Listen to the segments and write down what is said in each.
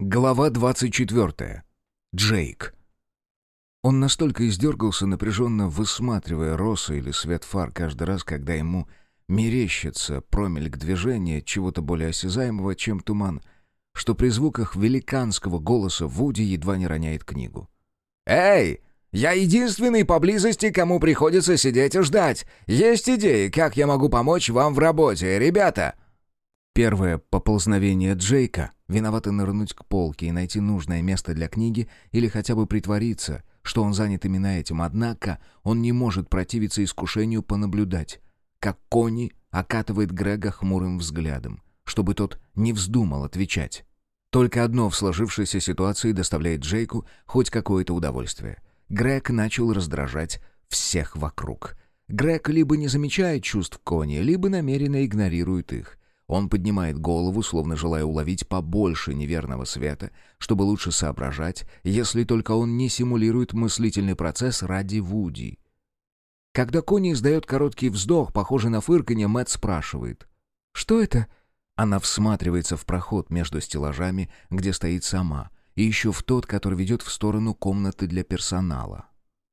Глава 24. Джейк. Он настолько издергался, напряженно высматривая росы или свет фар каждый раз, когда ему мерещится промельк движения чего-то более осязаемого, чем туман, что при звуках великанского голоса Вуди едва не роняет книгу. «Эй, я единственный поблизости, кому приходится сидеть и ждать. Есть идеи, как я могу помочь вам в работе, ребята?» Первое поползновение Джейка — виновато нырнуть к полке и найти нужное место для книги или хотя бы притвориться, что он занят именно этим. Однако он не может противиться искушению понаблюдать, как Кони окатывает Грега хмурым взглядом, чтобы тот не вздумал отвечать. Только одно в сложившейся ситуации доставляет Джейку хоть какое-то удовольствие. Грег начал раздражать всех вокруг. Грег либо не замечает чувств Кони, либо намеренно игнорирует их. Он поднимает голову, словно желая уловить побольше неверного света, чтобы лучше соображать, если только он не симулирует мыслительный процесс ради Вуди. Когда Кони издает короткий вздох, похожий на фырканье, Мэтт спрашивает. «Что это?» Она всматривается в проход между стеллажами, где стоит сама, и еще в тот, который ведет в сторону комнаты для персонала.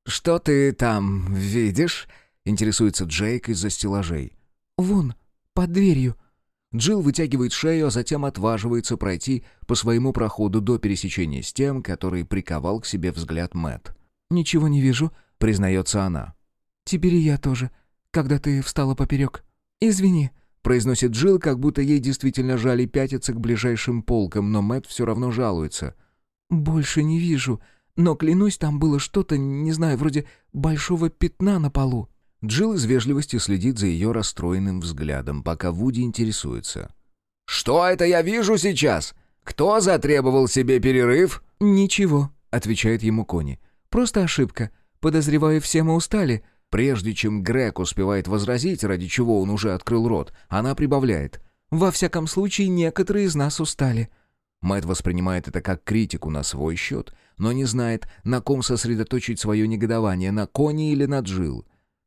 «Что ты там видишь?» — интересуется Джейк из-за стеллажей. «Вон, под дверью», Джилл вытягивает шею, а затем отваживается пройти по своему проходу до пересечения с тем, который приковал к себе взгляд Мэт. «Ничего не вижу», — признается она. «Теперь и я тоже, когда ты встала поперек. Извини», — произносит Джилл, как будто ей действительно жали пятиться к ближайшим полкам, но Мэт все равно жалуется. «Больше не вижу, но, клянусь, там было что-то, не знаю, вроде большого пятна на полу». Джилл из вежливости следит за ее расстроенным взглядом, пока Вуди интересуется. «Что это я вижу сейчас? Кто затребовал себе перерыв?» «Ничего», — отвечает ему Кони. «Просто ошибка. Подозреваю, все мы устали». Прежде чем Грег успевает возразить, ради чего он уже открыл рот, она прибавляет. «Во всяком случае, некоторые из нас устали». Мэтт воспринимает это как критику на свой счет, но не знает, на ком сосредоточить свое негодование, на Кони или на Джилл.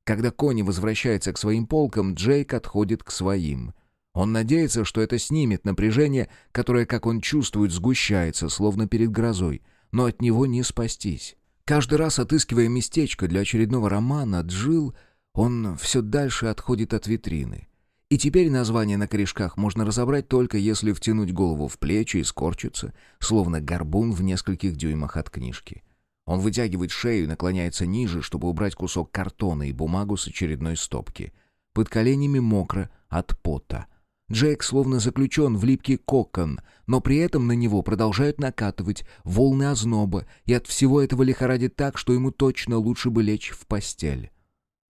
Когда Кони возвращается к своим полкам, Джейк отходит к своим. Он надеется, что это снимет напряжение, которое, как он чувствует, сгущается, словно перед грозой, но от него не спастись. Каждый раз отыскивая местечко для очередного романа, Джил, он все дальше отходит от витрины. И теперь название на корешках можно разобрать только если втянуть голову в плечи и скорчиться, словно горбун в нескольких дюймах от книжки. Он вытягивает шею и наклоняется ниже, чтобы убрать кусок картона и бумагу с очередной стопки. Под коленями мокро от пота. Джейк словно заключен в липкий кокон, но при этом на него продолжают накатывать волны озноба, и от всего этого лихорадит так, что ему точно лучше бы лечь в постель.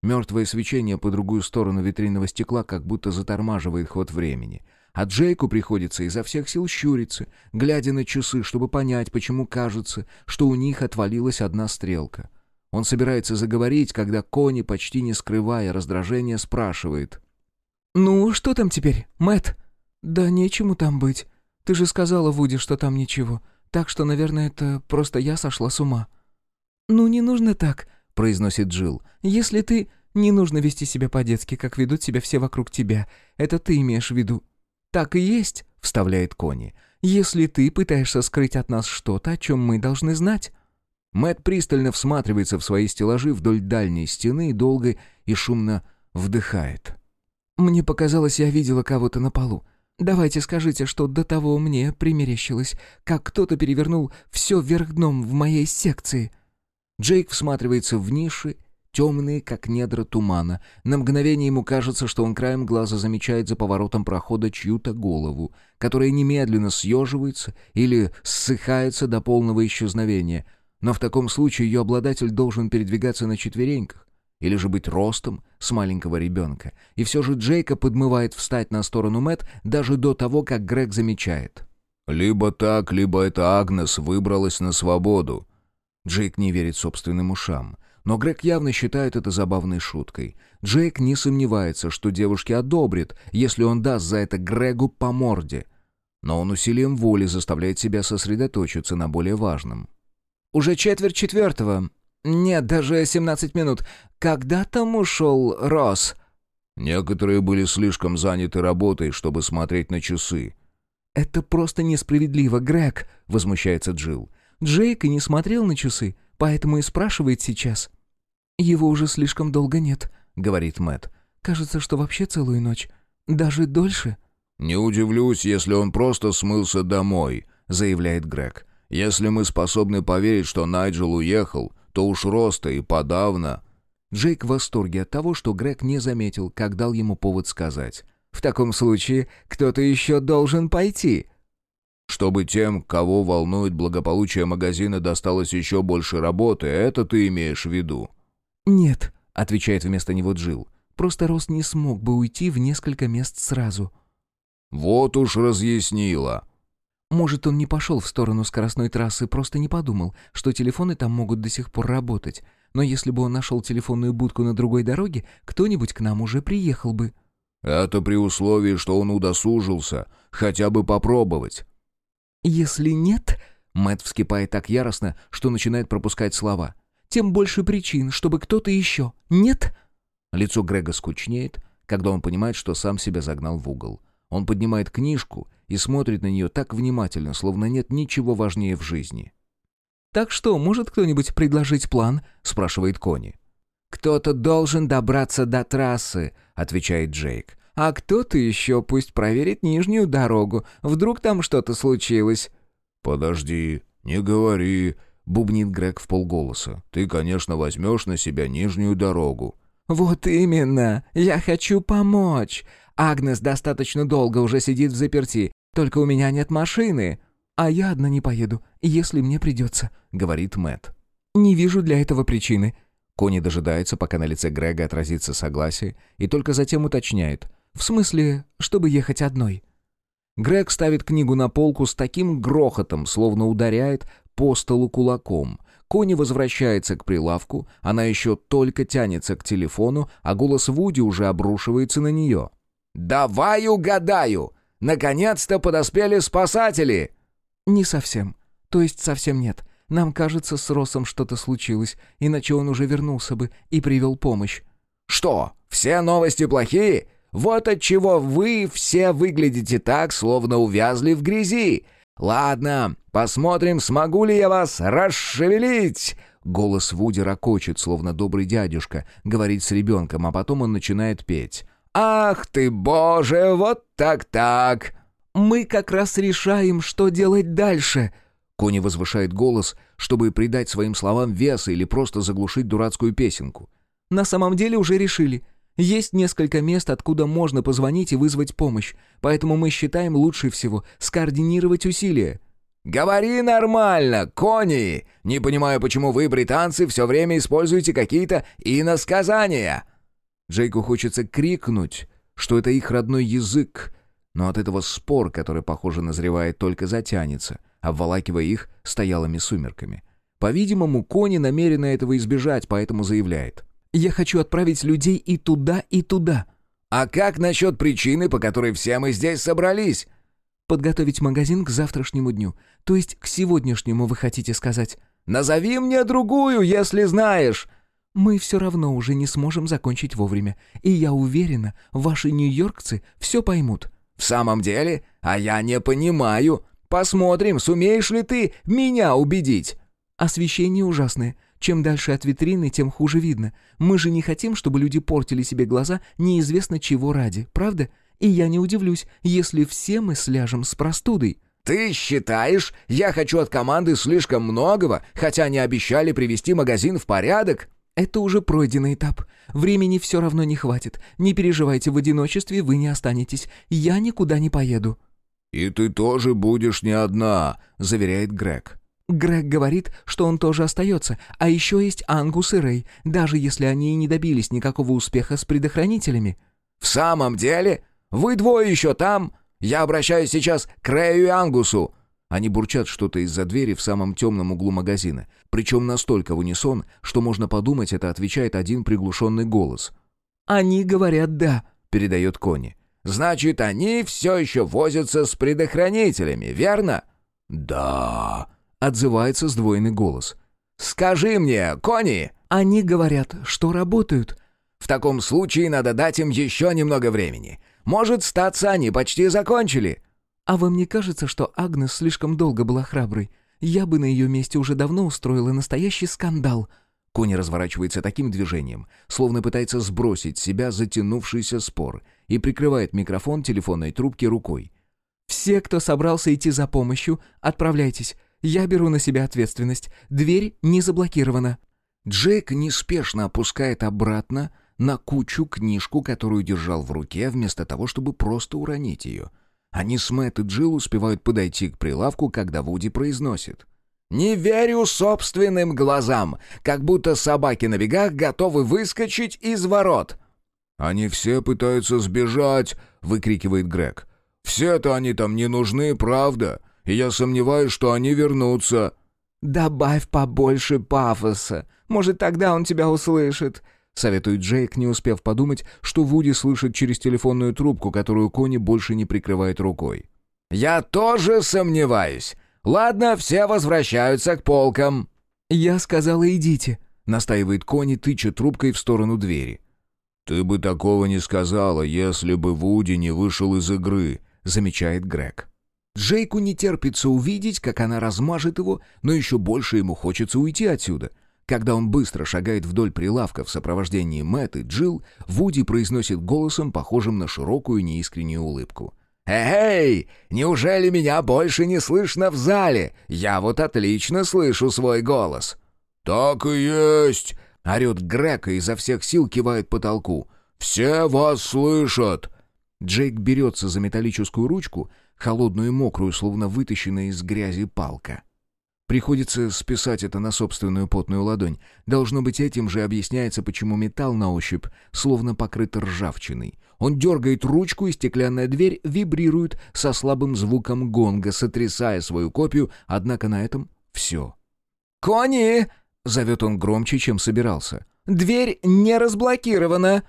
Мертвое свечение по другую сторону витринного стекла как будто затормаживает ход времени — а Джейку приходится изо всех сил щуриться, глядя на часы, чтобы понять, почему кажется, что у них отвалилась одна стрелка. Он собирается заговорить, когда Кони, почти не скрывая раздражения, спрашивает. «Ну, что там теперь, Мэт? «Да нечему там быть. Ты же сказала Вуди, что там ничего. Так что, наверное, это просто я сошла с ума». «Ну, не нужно так», — произносит Джилл. «Если ты...» «Не нужно вести себя по-детски, как ведут себя все вокруг тебя. Это ты имеешь в виду. «Так и есть», — вставляет Кони. «Если ты пытаешься скрыть от нас что-то, о чем мы должны знать». Мэт пристально всматривается в свои стеллажи вдоль дальней стены и долго и шумно вдыхает. «Мне показалось, я видела кого-то на полу. Давайте скажите, что до того мне примерещилось, как кто-то перевернул все вверх дном в моей секции». Джейк всматривается в ниши темные, как недра тумана. На мгновение ему кажется, что он краем глаза замечает за поворотом прохода чью-то голову, которая немедленно съеживается или ссыхается до полного исчезновения. Но в таком случае ее обладатель должен передвигаться на четвереньках или же быть ростом с маленького ребенка. И все же Джейка подмывает встать на сторону Мэт даже до того, как Грег замечает. «Либо так, либо эта Агнес выбралась на свободу». Джейк не верит собственным ушам. Но Грег явно считает это забавной шуткой. Джейк не сомневается, что девушки одобрят, если он даст за это Грегу по морде. Но он усилием воли заставляет себя сосредоточиться на более важном. «Уже четверть четвертого. Нет, даже семнадцать минут. Когда там ушел Росс?» Некоторые были слишком заняты работой, чтобы смотреть на часы. «Это просто несправедливо, Грег», — возмущается Джилл. «Джейк и не смотрел на часы, поэтому и спрашивает сейчас». «Его уже слишком долго нет», — говорит Мэт. «Кажется, что вообще целую ночь. Даже дольше». «Не удивлюсь, если он просто смылся домой», — заявляет Грег. «Если мы способны поверить, что Найджел уехал, то уж роста и подавно». Джейк в восторге от того, что Грег не заметил, как дал ему повод сказать. «В таком случае кто-то еще должен пойти». «Чтобы тем, кого волнует благополучие магазина, досталось еще больше работы, это ты имеешь в виду?» «Нет», — отвечает вместо него Джилл. «Просто Рос не смог бы уйти в несколько мест сразу». «Вот уж разъяснила». Может, он не пошел в сторону скоростной трассы, просто не подумал, что телефоны там могут до сих пор работать. Но если бы он нашел телефонную будку на другой дороге, кто-нибудь к нам уже приехал бы». «Это при условии, что он удосужился. Хотя бы попробовать». «Если нет...» Мэтт вскипает так яростно, что начинает пропускать слова. «Тем больше причин, чтобы кто-то еще. Нет?» Лицо Грега скучнеет, когда он понимает, что сам себя загнал в угол. Он поднимает книжку и смотрит на нее так внимательно, словно нет ничего важнее в жизни. «Так что, может кто-нибудь предложить план?» — спрашивает Кони. «Кто-то должен добраться до трассы», — отвечает Джейк. «А кто-то еще пусть проверит нижнюю дорогу. Вдруг там что-то случилось». «Подожди, не говори», — бубнит Грег в полголоса. «Ты, конечно, возьмешь на себя нижнюю дорогу». «Вот именно! Я хочу помочь! Агнес достаточно долго уже сидит в заперти, только у меня нет машины. А я одна не поеду, если мне придется», — говорит Мэт. «Не вижу для этого причины». Кони дожидается, пока на лице Грега отразится согласие, и только затем уточняет. «В смысле, чтобы ехать одной?» Грег ставит книгу на полку с таким грохотом, словно ударяет по столу кулаком. Кони возвращается к прилавку, она еще только тянется к телефону, а голос Вуди уже обрушивается на нее. «Давай угадаю! Наконец-то подоспели спасатели!» «Не совсем. То есть совсем нет. Нам кажется, с Росом что-то случилось, иначе он уже вернулся бы и привел помощь». «Что, все новости плохие? Вот отчего вы все выглядите так, словно увязли в грязи. Ладно, посмотрим, смогу ли я вас расшевелить!» Голос Вуди ракочет, словно добрый дядюшка, говорит с ребенком, а потом он начинает петь. «Ах ты, боже, вот так-так!» «Мы как раз решаем, что делать дальше!» Кони возвышает голос, чтобы придать своим словам веса или просто заглушить дурацкую песенку. «На самом деле уже решили. Есть несколько мест, откуда можно позвонить и вызвать помощь, поэтому мы считаем лучше всего скоординировать усилия». «Говори нормально, Кони! Не понимаю, почему вы, британцы, все время используете какие-то иносказания!» Джейку хочется крикнуть, что это их родной язык, но от этого спор, который, похоже, назревает, только затянется, обволакивая их стоялыми сумерками. По-видимому, Кони намерена этого избежать, поэтому заявляет. «Я хочу отправить людей и туда, и туда». «А как насчет причины, по которой все мы здесь собрались?» «Подготовить магазин к завтрашнему дню. То есть к сегодняшнему, вы хотите сказать?» «Назови мне другую, если знаешь!» Мы все равно уже не сможем закончить вовремя, и я уверена, ваши нью-йоркцы все поймут». «В самом деле? А я не понимаю. Посмотрим, сумеешь ли ты меня убедить». «Освещение ужасное. Чем дальше от витрины, тем хуже видно. Мы же не хотим, чтобы люди портили себе глаза неизвестно чего ради, правда? И я не удивлюсь, если все мы сляжем с простудой». «Ты считаешь, я хочу от команды слишком многого, хотя они обещали привести магазин в порядок?» Это уже пройденный этап. Времени все равно не хватит. Не переживайте, в одиночестве вы не останетесь. Я никуда не поеду». «И ты тоже будешь не одна», — заверяет Грег. Грег говорит, что он тоже остается, а еще есть Ангус и Рэй, даже если они и не добились никакого успеха с предохранителями». «В самом деле? Вы двое еще там? Я обращаюсь сейчас к Рэю и Ангусу. Они бурчат что-то из-за двери в самом темном углу магазина. Причем настолько в унисон, что можно подумать, это отвечает один приглушенный голос. «Они говорят «да», — передает Кони. «Значит, они все еще возятся с предохранителями, верно?» «Да», — отзывается сдвоенный голос. «Скажи мне, Кони!» «Они говорят, что работают». «В таком случае надо дать им еще немного времени. Может, статься они почти закончили». «А вам не кажется, что Агнес слишком долго была храброй? Я бы на ее месте уже давно устроила настоящий скандал». Кони разворачивается таким движением, словно пытается сбросить с себя затянувшийся спор, и прикрывает микрофон телефонной трубки рукой. «Все, кто собрался идти за помощью, отправляйтесь. Я беру на себя ответственность. Дверь не заблокирована». Джек неспешно опускает обратно на кучу книжку, которую держал в руке, вместо того, чтобы просто уронить ее. Они с Мэтт и Джилл успевают подойти к прилавку, когда Вуди произносит. «Не верю собственным глазам, как будто собаки на бегах готовы выскочить из ворот». «Они все пытаются сбежать», — выкрикивает Грег. «Все-то они там не нужны, правда, и я сомневаюсь, что они вернутся». «Добавь побольше пафоса. Может, тогда он тебя услышит», — советует Джейк, не успев подумать, что Вуди слышит через телефонную трубку, которую Кони больше не прикрывает рукой. «Я тоже сомневаюсь. Ладно, все возвращаются к полкам». «Я сказала, идите», — настаивает Кони, тыча трубкой в сторону двери. «Ты бы такого не сказала, если бы Вуди не вышел из игры», — замечает Грег. Джейку не терпится увидеть, как она размажет его, но еще больше ему хочется уйти отсюда. Когда он быстро шагает вдоль прилавка в сопровождении Мэтт и Джилл, Вуди произносит голосом, похожим на широкую неискреннюю улыбку. «Эй, неужели меня больше не слышно в зале? Я вот отлично слышу свой голос». «Так и есть!» — орет Грек и изо всех сил кивает потолку. «Все вас слышат!» Джейк берется за металлическую ручку, холодную и мокрую, словно вытащенная из грязи палка. Приходится списать это на собственную потную ладонь. Должно быть, этим же объясняется, почему металл на ощупь словно покрыт ржавчиной. Он дергает ручку, и стеклянная дверь вибрирует со слабым звуком гонга, сотрясая свою копию, однако на этом все. «Кони!» — зовет он громче, чем собирался. «Дверь не разблокирована!»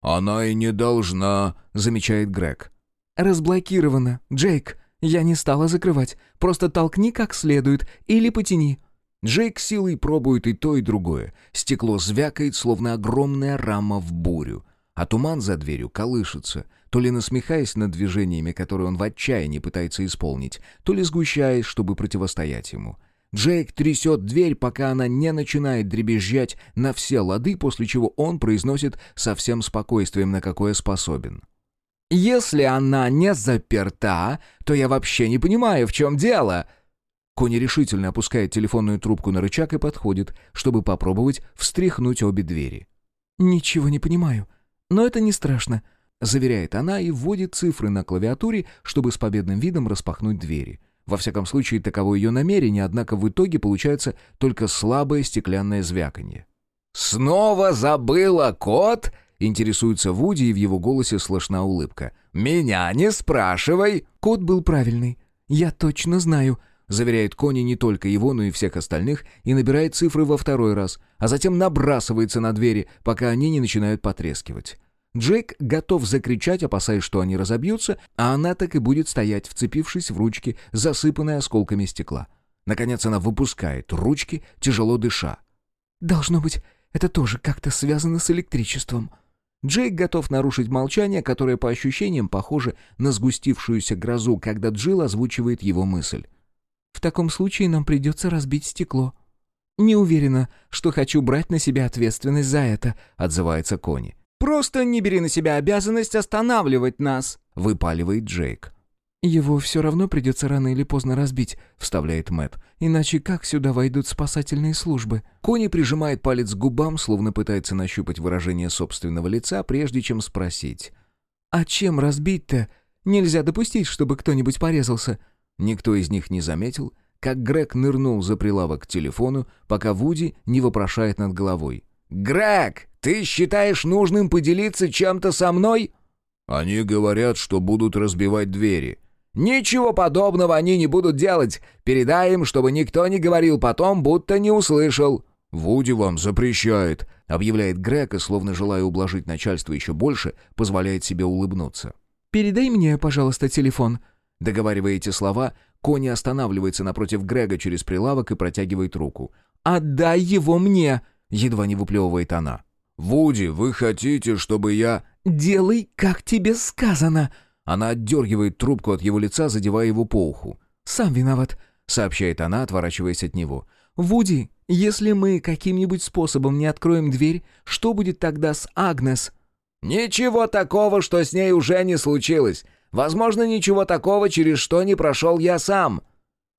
«Она и не должна», — замечает Грег. «Разблокирована, Джейк. Я не стала закрывать. Просто толкни как следует или потяни». Джейк силой пробует и то, и другое. Стекло звякает, словно огромная рама в бурю. А туман за дверью колышется, то ли насмехаясь над движениями, которые он в отчаянии пытается исполнить, то ли сгущаясь, чтобы противостоять ему. Джейк трясет дверь, пока она не начинает дребезжать на все лады, после чего он произносит со всем спокойствием, на какое способен. «Если она не заперта, то я вообще не понимаю, в чем дело!» Кони решительно опускает телефонную трубку на рычаг и подходит, чтобы попробовать встряхнуть обе двери. «Ничего не понимаю, но это не страшно», — заверяет она и вводит цифры на клавиатуре, чтобы с победным видом распахнуть двери. Во всяком случае, таково ее намерение, однако в итоге получается только слабое стеклянное звяканье. «Снова забыла код?» Интересуется Вуди, и в его голосе слышна улыбка. «Меня не спрашивай!» Код был правильный. «Я точно знаю», — заверяет Кони не только его, но и всех остальных, и набирает цифры во второй раз, а затем набрасывается на двери, пока они не начинают потрескивать. Джейк готов закричать, опасаясь, что они разобьются, а она так и будет стоять, вцепившись в ручки, засыпанные осколками стекла. Наконец она выпускает ручки, тяжело дыша. «Должно быть, это тоже как-то связано с электричеством», Джейк готов нарушить молчание, которое по ощущениям похоже на сгустившуюся грозу, когда Джилл озвучивает его мысль. «В таком случае нам придется разбить стекло». «Не уверена, что хочу брать на себя ответственность за это», — отзывается Кони. «Просто не бери на себя обязанность останавливать нас», — выпаливает Джейк. «Его все равно придется рано или поздно разбить», — вставляет Мэт. «Иначе как сюда войдут спасательные службы?» Кони прижимает палец к губам, словно пытается нащупать выражение собственного лица, прежде чем спросить. «А чем разбить-то? Нельзя допустить, чтобы кто-нибудь порезался». Никто из них не заметил, как Грег нырнул за прилавок к телефону, пока Вуди не вопрошает над головой. «Грег, ты считаешь нужным поделиться чем-то со мной?» «Они говорят, что будут разбивать двери», «Ничего подобного они не будут делать. Передай им, чтобы никто не говорил потом, будто не услышал». «Вуди вам запрещает», — объявляет Грег, и, словно желая ублажить начальство еще больше, позволяет себе улыбнуться. «Передай мне, пожалуйста, телефон». Договаривая эти слова, Кони останавливается напротив Грега через прилавок и протягивает руку. «Отдай его мне!» — едва не выплевывает она. «Вуди, вы хотите, чтобы я...» «Делай, как тебе сказано!» Она отдергивает трубку от его лица, задевая его по уху. «Сам виноват», — сообщает она, отворачиваясь от него. «Вуди, если мы каким-нибудь способом не откроем дверь, что будет тогда с Агнес?» «Ничего такого, что с ней уже не случилось. Возможно, ничего такого, через что не прошел я сам».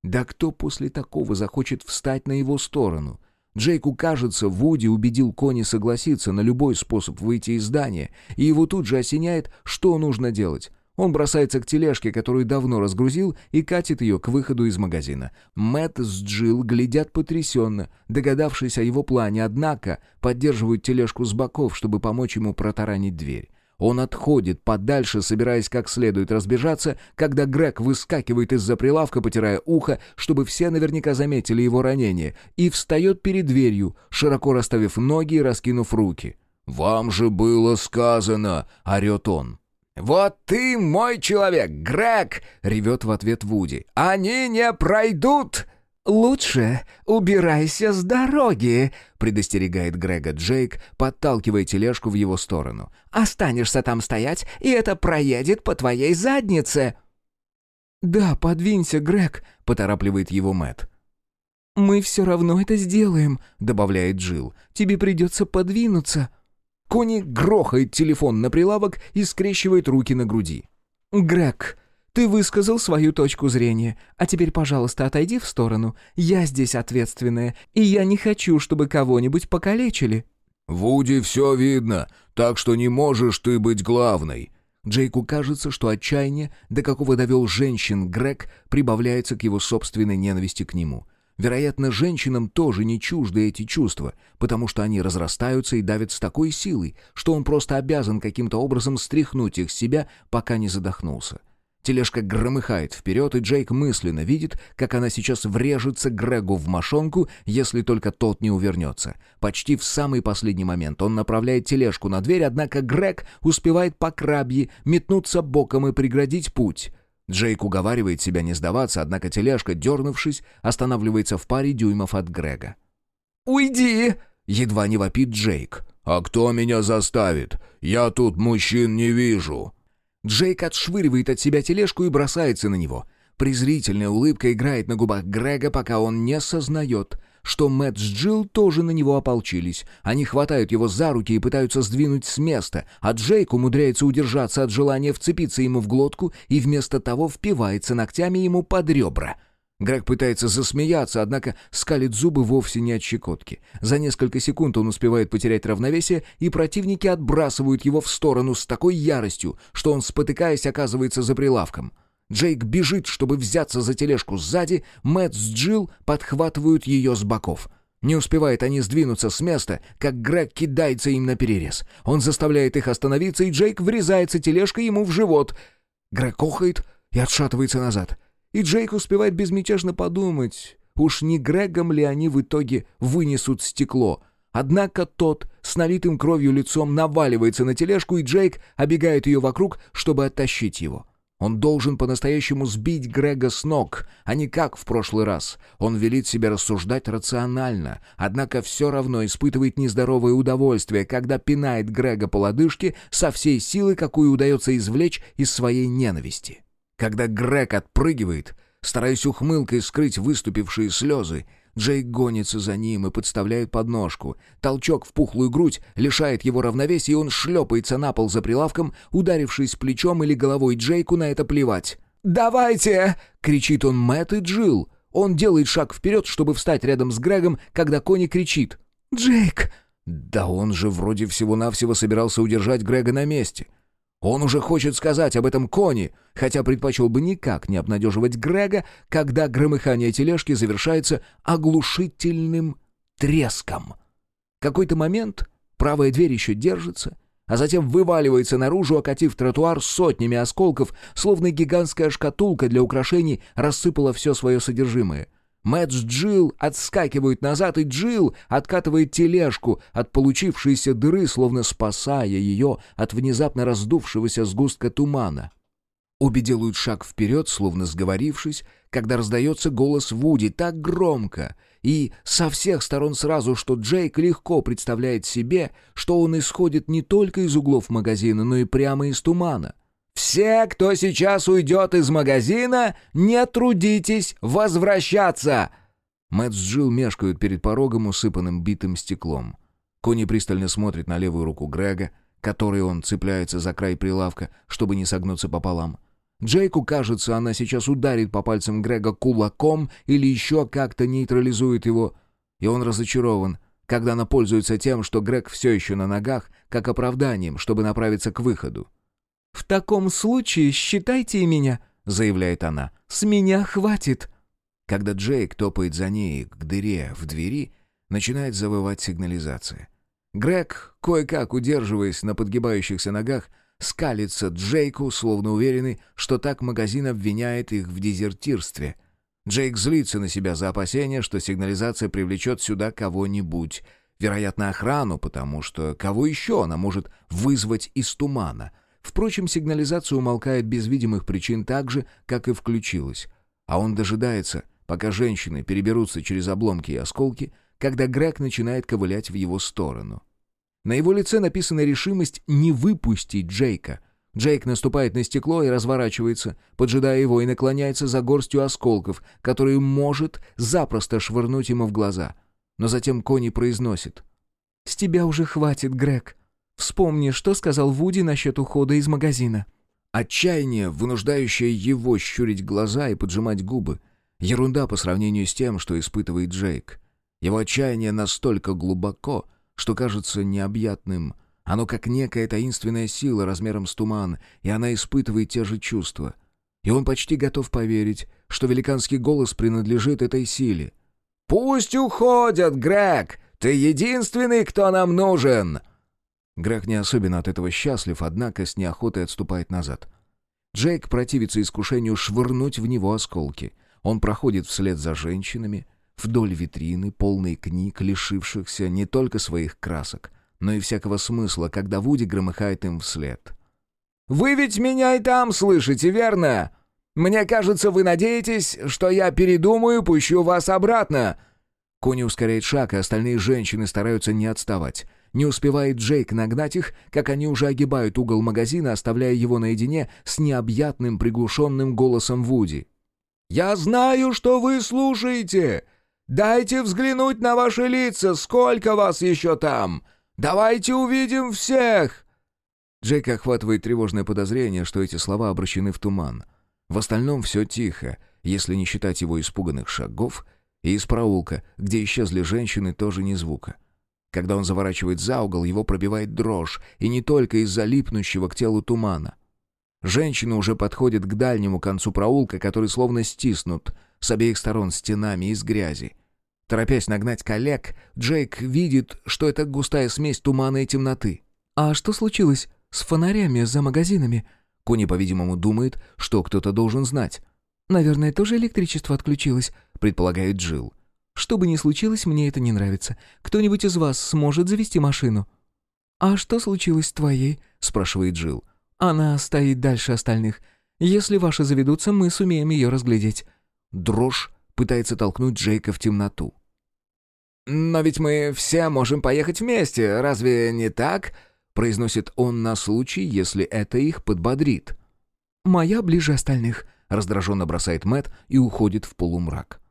Да кто после такого захочет встать на его сторону? Джейку кажется, Вуди убедил Кони согласиться на любой способ выйти из здания, и его тут же осеняет, что нужно делать. Он бросается к тележке, которую давно разгрузил, и катит ее к выходу из магазина. Мэтт с Джилл глядят потрясенно, догадавшись о его плане, однако поддерживают тележку с боков, чтобы помочь ему протаранить дверь. Он отходит подальше, собираясь как следует разбежаться, когда Грег выскакивает из-за прилавка, потирая ухо, чтобы все наверняка заметили его ранение, и встает перед дверью, широко расставив ноги и раскинув руки. «Вам же было сказано!» — орет он. «Вот ты мой человек, Грег!» — ревет в ответ Вуди. «Они не пройдут!» «Лучше убирайся с дороги», — предостерегает Грега Джейк, подталкивая тележку в его сторону. «Останешься там стоять, и это проедет по твоей заднице». «Да, подвинься, Грег», — поторапливает его Мэт. «Мы все равно это сделаем», — добавляет Джилл. «Тебе придется подвинуться». Кони грохает телефон на прилавок и скрещивает руки на груди. «Грег, ты высказал свою точку зрения, а теперь, пожалуйста, отойди в сторону. Я здесь ответственная, и я не хочу, чтобы кого-нибудь покалечили». «Вуди все видно, так что не можешь ты быть главной». Джейку кажется, что отчаяние, до какого довел женщин Грег, прибавляется к его собственной ненависти к нему. Вероятно, женщинам тоже не чужды эти чувства, потому что они разрастаются и давят с такой силой, что он просто обязан каким-то образом стряхнуть их с себя, пока не задохнулся. Тележка громыхает вперед, и Джейк мысленно видит, как она сейчас врежется Грегу в мошонку, если только тот не увернется. Почти в самый последний момент он направляет тележку на дверь, однако Грег успевает по крабье метнуться боком и преградить путь. Джейк уговаривает себя не сдаваться, однако тележка, дернувшись, останавливается в паре дюймов от Грега. «Уйди!» — едва не вопит Джейк. «А кто меня заставит? Я тут мужчин не вижу!» Джейк отшвыривает от себя тележку и бросается на него. Презрительная улыбка играет на губах Грега, пока он не сознает, что Мэтт с Джилл тоже на него ополчились. Они хватают его за руки и пытаются сдвинуть с места, а Джейк умудряется удержаться от желания вцепиться ему в глотку и вместо того впивается ногтями ему под ребра. Грег пытается засмеяться, однако скалит зубы вовсе не от щекотки. За несколько секунд он успевает потерять равновесие, и противники отбрасывают его в сторону с такой яростью, что он, спотыкаясь, оказывается за прилавком. Джейк бежит, чтобы взяться за тележку сзади, Мэтт с Джилл подхватывают ее с боков. Не успевают они сдвинуться с места, как Грег кидается им на перерез. Он заставляет их остановиться, и Джейк врезается тележкой ему в живот. Грег охает и отшатывается назад. И Джейк успевает безмятежно подумать, уж не Грегом ли они в итоге вынесут стекло. Однако тот с налитым кровью лицом наваливается на тележку, и Джейк обегает ее вокруг, чтобы оттащить его. Он должен по-настоящему сбить Грега с ног, а не как в прошлый раз. Он велит себе рассуждать рационально, однако все равно испытывает нездоровое удовольствие, когда пинает Грега по лодыжке со всей силы, какую удается извлечь из своей ненависти. Когда Грег отпрыгивает, стараясь ухмылкой скрыть выступившие слезы, Джейк гонится за ним и подставляет подножку. Толчок в пухлую грудь лишает его равновесия, и он шлепается на пол за прилавком, ударившись плечом или головой Джейку на это плевать. «Давайте!» — кричит он Мэтт и Джилл. Он делает шаг вперед, чтобы встать рядом с Грегом, когда Кони кричит. «Джейк!» Да он же вроде всего-навсего собирался удержать Грега на месте. Он уже хочет сказать об этом Кони, хотя предпочел бы никак не обнадеживать Грега, когда громыхание тележки завершается оглушительным треском. Какой-то момент правая дверь еще держится, а затем вываливается наружу, окатив тротуар сотнями осколков, словно гигантская шкатулка для украшений рассыпала все свое содержимое. Мэтт с Джилл отскакивают назад, и Джилл откатывает тележку от получившейся дыры, словно спасая ее от внезапно раздувшегося сгустка тумана. Обе делают шаг вперед, словно сговорившись, когда раздается голос Вуди так громко и со всех сторон сразу, что Джейк легко представляет себе, что он исходит не только из углов магазина, но и прямо из тумана. «Все, кто сейчас уйдет из магазина, не трудитесь возвращаться!» Мэтт с Джилл мешкают перед порогом, усыпанным битым стеклом. Кони пристально смотрит на левую руку Грега, которой он цепляется за край прилавка, чтобы не согнуться пополам. Джейку кажется, она сейчас ударит по пальцам Грега кулаком или еще как-то нейтрализует его, и он разочарован, когда она пользуется тем, что Грег все еще на ногах, как оправданием, чтобы направиться к выходу. «В таком случае считайте меня», — заявляет она. «С меня хватит». Когда Джейк топает за ней к дыре в двери, начинает завывать сигнализация. Грег, кое-как удерживаясь на подгибающихся ногах, скалится Джейку, словно уверенный, что так магазин обвиняет их в дезертирстве. Джейк злится на себя за опасение, что сигнализация привлечет сюда кого-нибудь. Вероятно, охрану, потому что кого еще она может вызвать из тумана? Впрочем, сигнализация умолкает без видимых причин так же, как и включилась. А он дожидается, пока женщины переберутся через обломки и осколки, когда Грег начинает ковылять в его сторону. На его лице написана решимость не выпустить Джейка. Джейк наступает на стекло и разворачивается, поджидая его, и наклоняется за горстью осколков, которые может запросто швырнуть ему в глаза. Но затем Кони произносит. «С тебя уже хватит, Грег. Вспомни, что сказал Вуди насчет ухода из магазина». Отчаяние, вынуждающее его щурить глаза и поджимать губы. Ерунда по сравнению с тем, что испытывает Джейк. Его отчаяние настолько глубоко, что кажется необъятным. Оно как некая таинственная сила размером с туман, и она испытывает те же чувства. И он почти готов поверить, что великанский голос принадлежит этой силе. «Пусть уходят, Грег! Ты единственный, кто нам нужен!» Грег не особенно от этого счастлив, однако с неохотой отступает назад. Джейк противится искушению швырнуть в него осколки. Он проходит вслед за женщинами, вдоль витрины, полной книг, лишившихся не только своих красок, но и всякого смысла, когда Вуди громыхает им вслед. «Вы ведь меня и там слышите, верно? Мне кажется, вы надеетесь, что я передумаю, пущу вас обратно». Кони ускоряет шаг, и остальные женщины стараются не отставать. Не успевает Джейк нагнать их, как они уже огибают угол магазина, оставляя его наедине с необъятным приглушенным голосом Вуди. «Я знаю, что вы слушаете! Дайте взглянуть на ваши лица, сколько вас еще там! Давайте увидим всех!» Джейк охватывает тревожное подозрение, что эти слова обращены в туман. В остальном все тихо, если не считать его испуганных шагов, и из проулка, где исчезли женщины, тоже ни звука. Когда он заворачивает за угол, его пробивает дрожь, и не только из-за липнущего к телу тумана. Женщина уже подходит к дальнему концу проулка, который словно стиснут с обеих сторон стенами из грязи. Торопясь нагнать коллег, Джейк видит, что это густая смесь тумана и темноты. «А что случилось с фонарями за магазинами?» Кони, по-видимому, думает, что кто-то должен знать. «Наверное, тоже электричество отключилось», — предполагает Джилл. «Что бы ни случилось, мне это не нравится. Кто-нибудь из вас сможет завести машину?» «А что случилось с твоей?» — спрашивает Джилл. «Она стоит дальше остальных. Если ваши заведутся, мы сумеем ее разглядеть». Дрожь пытается толкнуть Джейка в темноту. «Но ведь мы все можем поехать вместе, разве не так?» произносит он на случай, если это их подбодрит. «Моя ближе остальных», — раздраженно бросает Мэт и уходит в полумрак.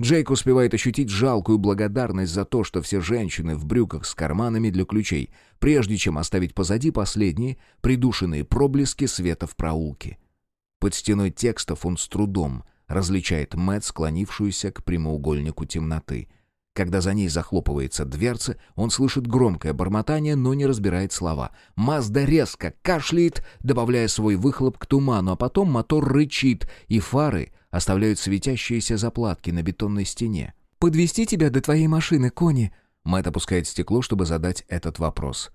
Джейк успевает ощутить жалкую благодарность за то, что все женщины в брюках с карманами для ключей, прежде чем оставить позади последние придушенные проблески света в проулке. Под стеной текстов он с трудом различает Мэт, склонившуюся к прямоугольнику темноты. Когда за ней захлопывается дверца, он слышит громкое бормотание, но не разбирает слова. Мазда резко кашляет, добавляя свой выхлоп к туману, а потом мотор рычит, и фары оставляют светящиеся заплатки на бетонной стене. «Подвести тебя до твоей машины, Кони?» Мэтт опускает стекло, чтобы задать этот вопрос.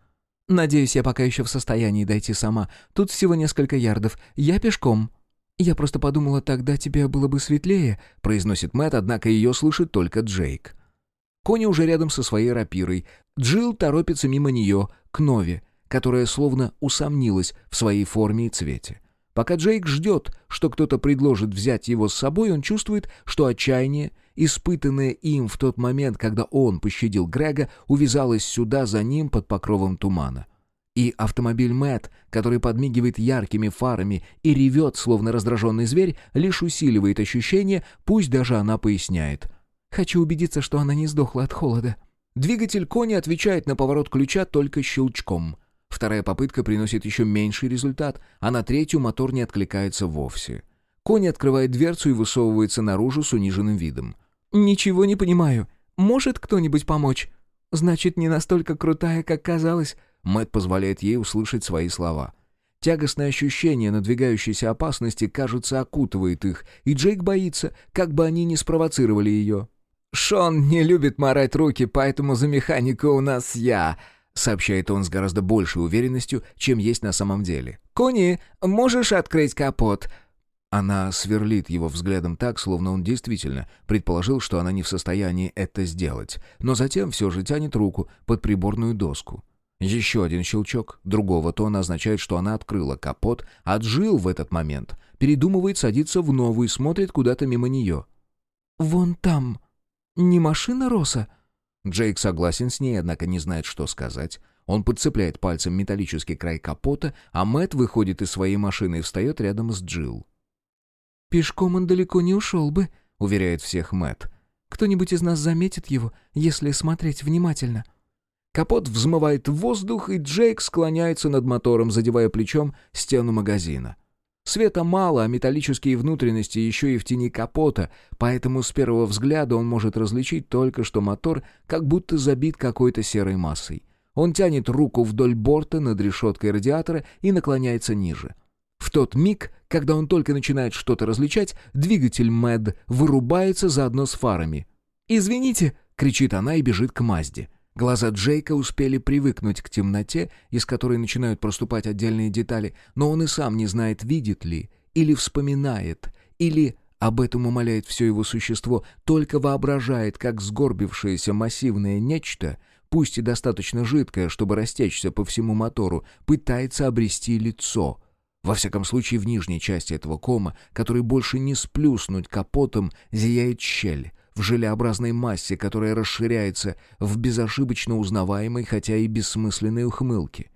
«Надеюсь, я пока еще в состоянии дойти сама. Тут всего несколько ярдов. Я пешком». «Я просто подумала, тогда тебе было бы светлее», — произносит Мэтт, однако ее слышит только Джейк. Кони уже рядом со своей рапирой. Джилл торопится мимо нее, к Нове, которая словно усомнилась в своей форме и цвете. Пока Джейк ждет, что кто-то предложит взять его с собой, он чувствует, что отчаяние, испытанное им в тот момент, когда он пощадил Грега, увязалось сюда за ним под покровом тумана. И автомобиль Мэт, который подмигивает яркими фарами и ревет, словно раздраженный зверь, лишь усиливает ощущение, пусть даже она поясняет. «Хочу убедиться, что она не сдохла от холода». Двигатель Кони отвечает на поворот ключа только щелчком. Вторая попытка приносит еще меньший результат, а на третью мотор не откликается вовсе. Кони открывает дверцу и высовывается наружу с униженным видом. «Ничего не понимаю. Может кто-нибудь помочь?» «Значит, не настолько крутая, как казалось». Мэт позволяет ей услышать свои слова. Тягостное ощущение надвигающейся опасности, кажется, окутывает их, и Джейк боится, как бы они не спровоцировали ее. «Шон не любит морать руки, поэтому за механика у нас я», сообщает он с гораздо большей уверенностью, чем есть на самом деле. «Кони, можешь открыть капот?» Она сверлит его взглядом так, словно он действительно предположил, что она не в состоянии это сделать, но затем все же тянет руку под приборную доску. Еще один щелчок другого тона означает, что она открыла капот, Джилл в этот момент передумывает садиться в новую и смотрит куда-то мимо нее. «Вон там. Не машина Роса?» Джейк согласен с ней, однако не знает, что сказать. Он подцепляет пальцем металлический край капота, а Мэт выходит из своей машины и встает рядом с Джилл. «Пешком он далеко не ушел бы», — уверяет всех Мэт. «Кто-нибудь из нас заметит его, если смотреть внимательно». Капот взмывает в воздух, и Джейк склоняется над мотором, задевая плечом стену магазина. Света мало, а металлические внутренности еще и в тени капота, поэтому с первого взгляда он может различить только, что мотор как будто забит какой-то серой массой. Он тянет руку вдоль борта над решеткой радиатора и наклоняется ниже. В тот миг, когда он только начинает что-то различать, двигатель Мэд вырубается заодно с фарами. «Извините!» — кричит она и бежит к Мазде. Глаза Джейка успели привыкнуть к темноте, из которой начинают проступать отдельные детали, но он и сам не знает, видит ли, или вспоминает, или, об этом умоляет все его существо, только воображает, как сгорбившееся массивное нечто, пусть и достаточно жидкое, чтобы растечься по всему мотору, пытается обрести лицо. Во всяком случае, в нижней части этого кома, который больше не сплюснуть капотом, зияет щель, в желеобразной массе, которая расширяется в безошибочно узнаваемой, хотя и бессмысленной ухмылке.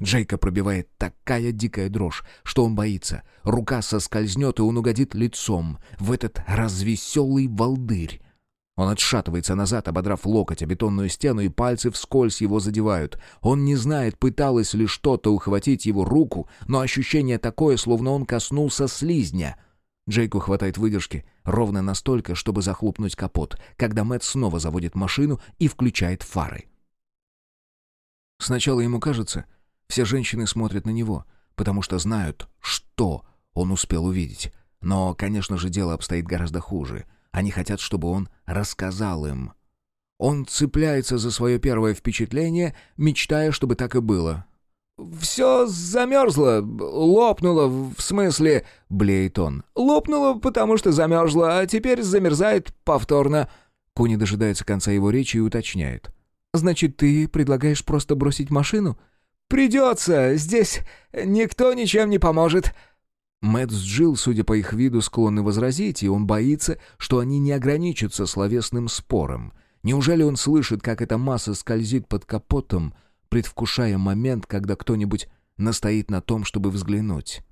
Джейка пробивает такая дикая дрожь, что он боится. Рука соскользнет, и он угодит лицом в этот развеселый волдырь. Он отшатывается назад, ободрав локоть о бетонную стену, и пальцы вскользь его задевают. Он не знает, пыталось ли что-то ухватить его руку, но ощущение такое, словно он коснулся слизня — Джейку хватает выдержки ровно настолько, чтобы захлопнуть капот, когда Мэтт снова заводит машину и включает фары. Сначала ему кажется, все женщины смотрят на него, потому что знают, что он успел увидеть. Но, конечно же, дело обстоит гораздо хуже. Они хотят, чтобы он рассказал им. Он цепляется за свое первое впечатление, мечтая, чтобы так и было. «Все замерзло, лопнуло, в смысле...» — блеет он. «Лопнуло, потому что замерзло, а теперь замерзает повторно». Куни дожидается конца его речи и уточняет. «Значит, ты предлагаешь просто бросить машину?» «Придется, здесь никто ничем не поможет». Мэтт с Джилл, судя по их виду, склонны возразить, и он боится, что они не ограничатся словесным спором. Неужели он слышит, как эта масса скользит под капотом, предвкушая момент, когда кто-нибудь настоит на том, чтобы взглянуть.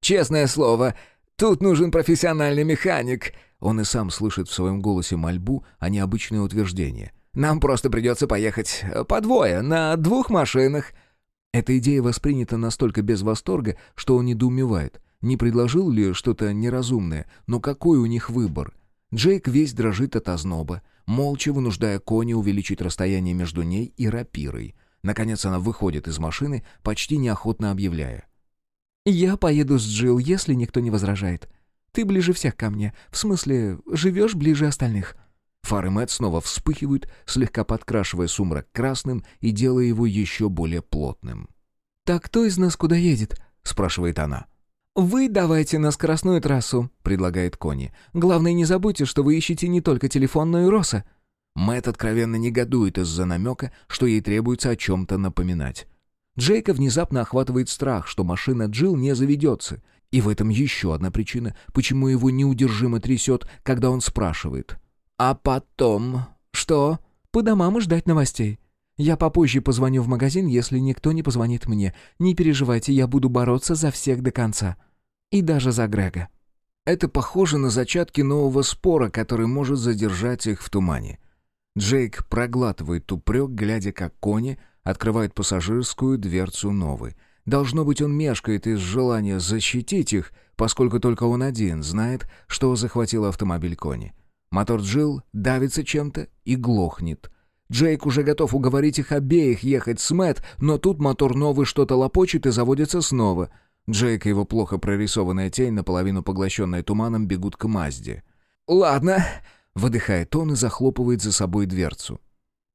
«Честное слово, тут нужен профессиональный механик!» Он и сам слышит в своем голосе мольбу, а не обычное утверждение. «Нам просто придется поехать по двое, на двух машинах!» Эта идея воспринята настолько без восторга, что он недоумевает. Не предложил ли что-то неразумное, но какой у них выбор? Джейк весь дрожит от озноба, молча вынуждая Кони увеличить расстояние между ней и рапирой. Наконец она выходит из машины, почти неохотно объявляя. «Я поеду с Джилл, если никто не возражает. Ты ближе всех ко мне, в смысле, живешь ближе остальных». Фары Мэтт снова вспыхивают, слегка подкрашивая сумрак красным и делая его еще более плотным. «Так кто из нас куда едет?» — спрашивает она. «Вы давайте на скоростную трассу», — предлагает Кони. «Главное, не забудьте, что вы ищете не только телефон, но и Роса. Мэт откровенно негодует из-за намека, что ей требуется о чем-то напоминать. Джейка внезапно охватывает страх, что машина Джилл не заведется. И в этом еще одна причина, почему его неудержимо трясет, когда он спрашивает. «А потом? Что?» «По домам и ждать новостей. Я попозже позвоню в магазин, если никто не позвонит мне. Не переживайте, я буду бороться за всех до конца. И даже за Грега». Это похоже на зачатки нового спора, который может задержать их в тумане. Джейк проглатывает упрек, глядя, как Кони открывает пассажирскую дверцу Новы. Должно быть, он мешкает из желания защитить их, поскольку только он один знает, что захватил автомобиль Кони. Мотор Джилл давится чем-то и глохнет. Джейк уже готов уговорить их обеих ехать с Мэтт, но тут мотор Новый что-то лопочет и заводится снова — Джейк и его плохо прорисованная тень, наполовину поглощенная туманом, бегут к Мазде. «Ладно», — выдыхает он и захлопывает за собой дверцу.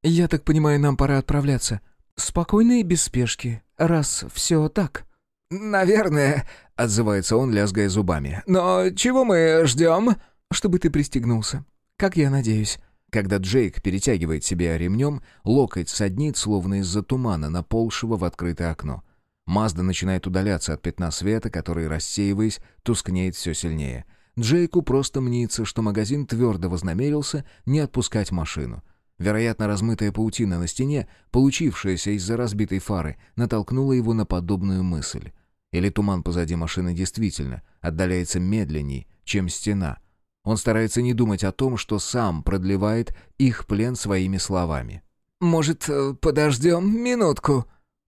«Я так понимаю, нам пора отправляться. Спокойно и без спешки, раз все так». «Наверное», — отзывается он, лязгая зубами. «Но чего мы ждем?» «Чтобы ты пристегнулся. Как я надеюсь». Когда Джейк перетягивает себя ремнем, локоть саднит, словно из-за тумана, наползшего в открытое окно. Мазда начинает удаляться от пятна света, который, рассеиваясь, тускнеет все сильнее. Джейку просто мнится, что магазин твердо вознамерился не отпускать машину. Вероятно, размытая паутина на стене, получившаяся из-за разбитой фары, натолкнула его на подобную мысль. Или туман позади машины действительно отдаляется медленней, чем стена. Он старается не думать о том, что сам продлевает их плен своими словами. «Может, э, подождем минутку?»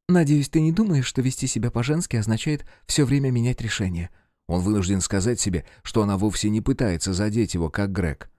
«Надеюсь, ты не думаешь, что вести себя по-женски означает все время менять решение?» Он вынужден сказать себе, что она вовсе не пытается задеть его, как Грег.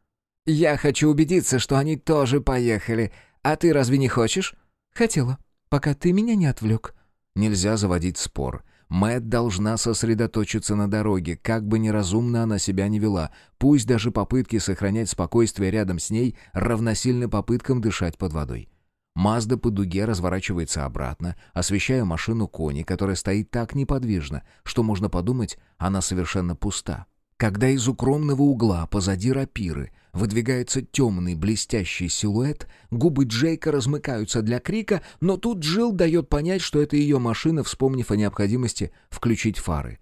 «Я хочу убедиться, что они тоже поехали. А ты разве не хочешь?» «Хотела, пока ты меня не отвлек». Нельзя заводить спор. Мэт должна сосредоточиться на дороге, как бы неразумно она себя не вела. Пусть даже попытки сохранять спокойствие рядом с ней равносильны попыткам дышать под водой. Мазда по дуге разворачивается обратно, освещая машину Кони, которая стоит так неподвижно, что можно подумать, она совершенно пуста. Когда из укромного угла позади рапиры выдвигается темный блестящий силуэт, губы Джейка размыкаются для крика, но тут Джилл дает понять, что это ее машина, вспомнив о необходимости включить фары.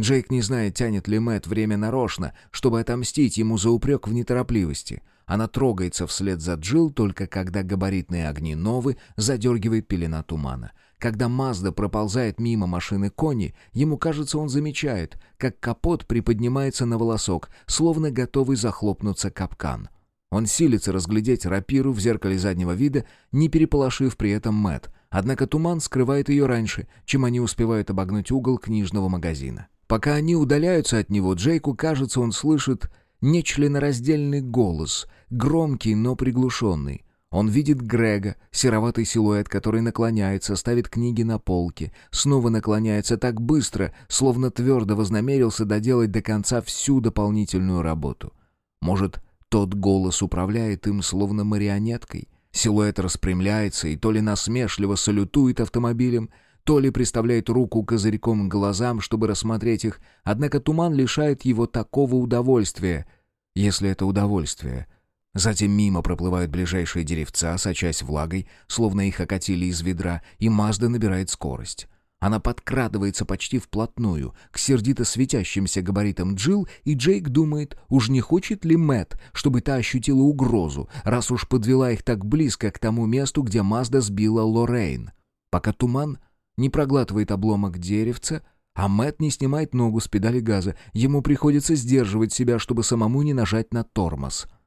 Джейк не знает, тянет ли Мэтт время нарочно, чтобы отомстить ему за упрек в неторопливости — она трогается вслед за Джил только когда габаритные огни Новы задергивает пелена тумана. Когда Мазда проползает мимо машины Кони, ему кажется, он замечает, как капот приподнимается на волосок, словно готовый захлопнуться капкан. Он силится разглядеть рапиру в зеркале заднего вида, не переполошив при этом Мэт. Однако туман скрывает ее раньше, чем они успевают обогнуть угол книжного магазина. Пока они удаляются от него, Джейку кажется, он слышит нечленораздельный голос, громкий, но приглушенный. Он видит Грега, сероватый силуэт, который наклоняется, ставит книги на полке, снова наклоняется так быстро, словно твердо вознамерился доделать до конца всю дополнительную работу. Может, тот голос управляет им словно марионеткой? Силуэт распрямляется и то ли насмешливо салютует автомобилем, то ли приставляет руку козырьком к глазам, чтобы рассмотреть их, однако туман лишает его такого удовольствия, если это удовольствие — Затем мимо проплывают ближайшие деревца, сочась влагой, словно их окатили из ведра, и Мазда набирает скорость. Она подкрадывается почти вплотную к сердито светящимся габаритам Джил, и Джейк думает, уж не хочет ли Мэт, чтобы та ощутила угрозу, раз уж подвела их так близко к тому месту, где Мазда сбила Лоррейн. Пока туман не проглатывает обломок деревца, а Мэт не снимает ногу с педали газа, ему приходится сдерживать себя, чтобы самому не нажать на тормоз —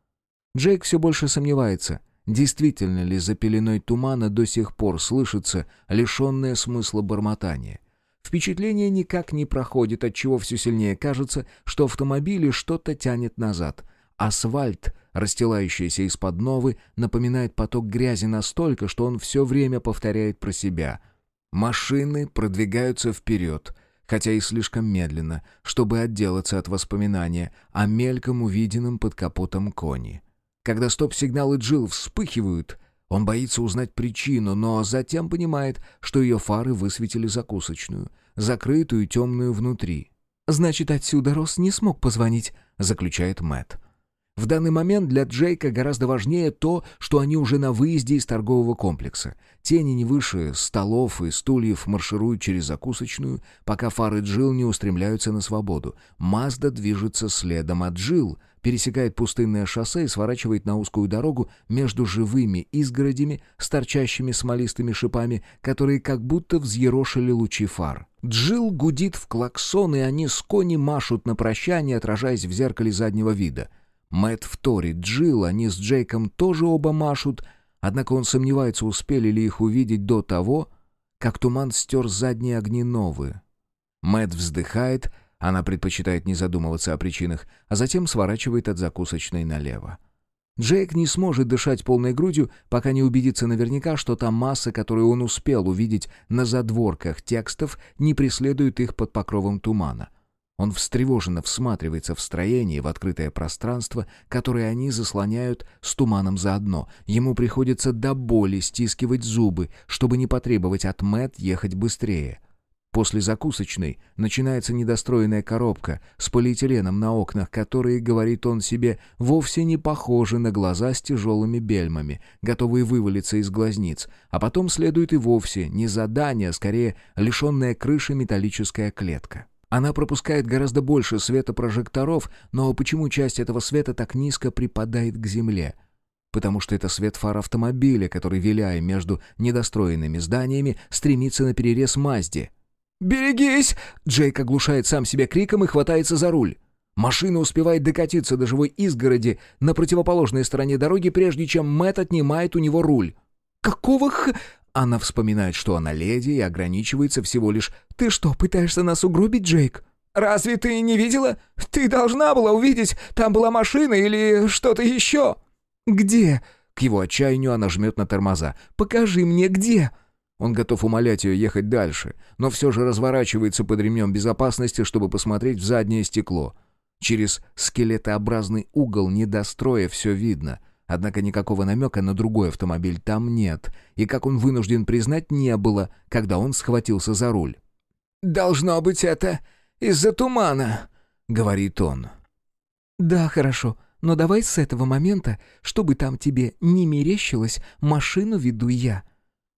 Джейк все больше сомневается, действительно ли за пеленой тумана до сих пор слышится лишенное смысла бормотание. Впечатление никак не проходит, отчего все сильнее кажется, что автомобили что-то тянет назад. Асфальт, расстилающийся из-под новы, напоминает поток грязи настолько, что он все время повторяет про себя. Машины продвигаются вперед — хотя и слишком медленно, чтобы отделаться от воспоминания о мельком увиденном под капотом кони. Когда стоп-сигналы Джилл вспыхивают, он боится узнать причину, но затем понимает, что ее фары высветили закусочную, закрытую темную внутри. «Значит, отсюда Росс не смог позвонить», — заключает Мэтт. В данный момент для Джейка гораздо важнее то, что они уже на выезде из торгового комплекса. Тени не выше столов и стульев маршируют через закусочную, пока фары Джил не устремляются на свободу. Мазда движется следом, а Джил пересекает пустынное шоссе и сворачивает на узкую дорогу между живыми изгородями с торчащими смолистыми шипами, которые как будто взъерошили лучи фар. Джил гудит в клаксон, и они с Кони машут на прощание, отражаясь в зеркале заднего вида. Мэтт вторит Джил, они с Джейком тоже оба машут, однако он сомневается, успели ли их увидеть до того, как туман стер задние огни новые. Мэтт вздыхает — она предпочитает не задумываться о причинах, а затем сворачивает от закусочной налево. Джейк не сможет дышать полной грудью, пока не убедится наверняка, что та масса, которую он успел увидеть на задворках текстов, не преследует их под покровом тумана. Он встревоженно всматривается в строение, в открытое пространство, которое они заслоняют с туманом заодно. Ему приходится до боли стискивать зубы, чтобы не потребовать от Мэт ехать быстрее. После закусочной начинается недостроенная коробка с полиэтиленом на окнах, которые, говорит он себе, вовсе не похожи на глаза с тяжелыми бельмами, готовые вывалиться из глазниц. А потом следует и вовсе не задание, а скорее лишенная крыши металлическая клетка. Она пропускает гораздо больше света прожекторов, но почему часть этого света так низко припадает к земле? Потому что это свет фар автомобиля, который, виляя между недостроенными зданиями, стремится на перерез Мазде. «Берегись!» Джейк оглушает сам себя криком и хватается за руль. Машина успевает докатиться до живой изгороди на противоположной стороне дороги, прежде чем Мэтт отнимает у него руль. «Какого х...» Она вспоминает, что она леди и ограничивается всего лишь «Ты что, пытаешься нас угробить, Джейк?» «Разве ты не видела? Ты должна была увидеть, там была машина или что-то еще!» «Где?» К его отчаянию она жмет на тормоза. «Покажи мне, где!» Он готов умолять ее ехать дальше, но все же разворачивается под ремнем безопасности, чтобы посмотреть в заднее стекло. Через скелетообразный угол недостроя все видно, однако никакого намека на другой автомобиль там нет, и, как он вынужден признать, не было, когда он схватился за руль. «Должно быть это из-за тумана», — говорит он. «Да, хорошо, но давай с этого момента, чтобы там тебе не мерещилось, машину веду я»,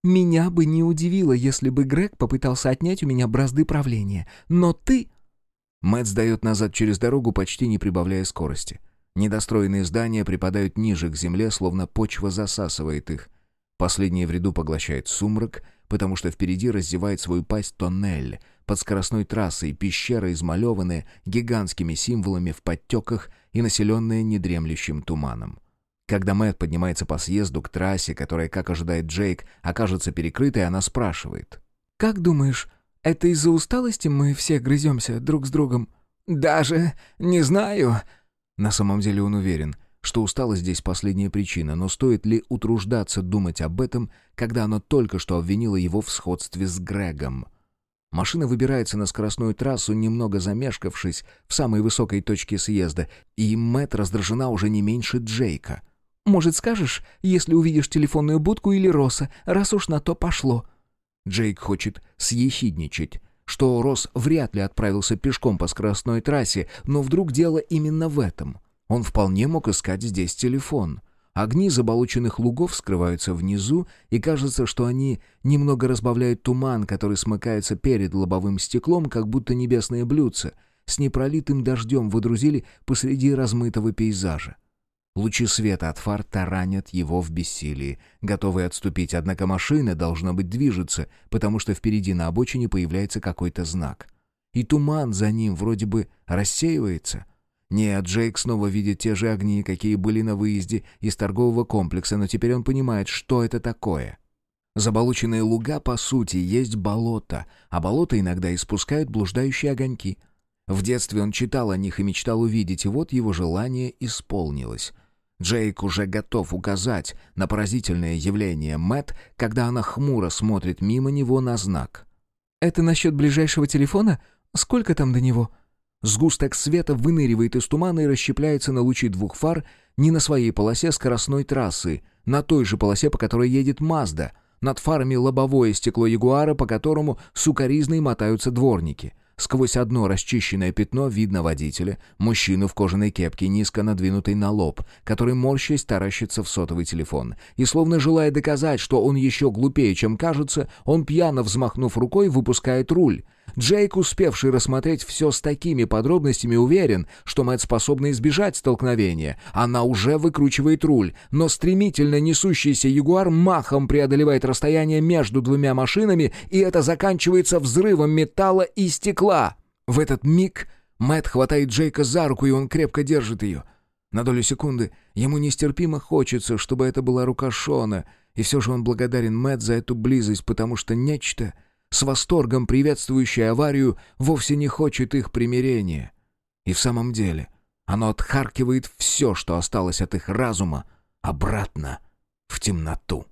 меня бы не удивило, если бы Грег попытался отнять у меня бразды правления. Но ты...» Мэтт сдает назад через дорогу, почти не прибавляя скорости. Недостроенные здания припадают ниже к земле, словно почва засасывает их. Последнее в ряду поглощает сумрак, потому что впереди раздевает свою пасть тоннель под скоростной трассой, пещера, измалеванная гигантскими символами в подтеках и населенная недремлющим туманом. Когда Мэтт поднимается по съезду к трассе, которая, как ожидает Джейк, окажется перекрытой, она спрашивает. «Как думаешь, это из-за усталости мы все грыземся друг с другом?» «Даже не знаю». На самом деле он уверен, что усталость здесь последняя причина, но стоит ли утруждаться думать об этом, когда она только что обвинила его в сходстве с Грегом? Машина выбирается на скоростную трассу, немного замешкавшись в самой высокой точке съезда, и Мэтт раздражена уже не меньше Джейка — может, скажешь, если увидишь телефонную будку или Роса, раз уж на то пошло?» Джейк хочет съехидничать, что Рос вряд ли отправился пешком по скоростной трассе, но вдруг дело именно в этом. Он вполне мог искать здесь телефон. Огни заболоченных лугов скрываются внизу, и кажется, что они немного разбавляют туман, который смыкается перед лобовым стеклом, как будто небесные блюдца, с непролитым дождем выдрузили посреди размытого пейзажа. Лучи света от фар таранят его в бессилии, готовые отступить, однако машина, должна быть, движется, потому что впереди на обочине появляется какой-то знак. И туман за ним вроде бы рассеивается. Нет, Джейк снова видит те же огни, какие были на выезде из торгового комплекса, но теперь он понимает, что это такое. Заболоченные луга, по сути, есть болото, а болото иногда испускают блуждающие огоньки. В детстве он читал о них и мечтал увидеть, и вот его желание исполнилось — Джейк уже готов указать на поразительное явление Мэт, когда она хмуро смотрит мимо него на знак. «Это насчет ближайшего телефона? Сколько там до него?» Сгусток света выныривает из тумана и расщепляется на лучи двух фар не на своей полосе скоростной трассы, на той же полосе, по которой едет Мазда. Над фарами лобовое стекло Ягуара, по которому сукоризной мотаются дворники — Сквозь одно расчищенное пятно видно водителя, мужчину в кожаной кепке, низко надвинутой на лоб, который морщась таращится в сотовый телефон. И словно желая доказать, что он еще глупее, чем кажется, он пьяно взмахнув рукой, выпускает руль. Джейк, успевший рассмотреть все с такими подробностями, уверен, что Мэтт способна избежать столкновения. Она уже выкручивает руль, но стремительно несущийся Ягуар махом преодолевает расстояние между двумя машинами, и это заканчивается взрывом металла и стекла. В этот миг Мэтт хватает Джейка за руку, и он крепко держит ее. На долю секунды ему нестерпимо хочется, чтобы это была рука Шона, и все же он благодарен Мэтт за эту близость, потому что нечто — с восторгом приветствующее аварию, вовсе не хочет их примирения. И в самом деле оно отхаркивает все, что осталось от их разума, обратно в темноту.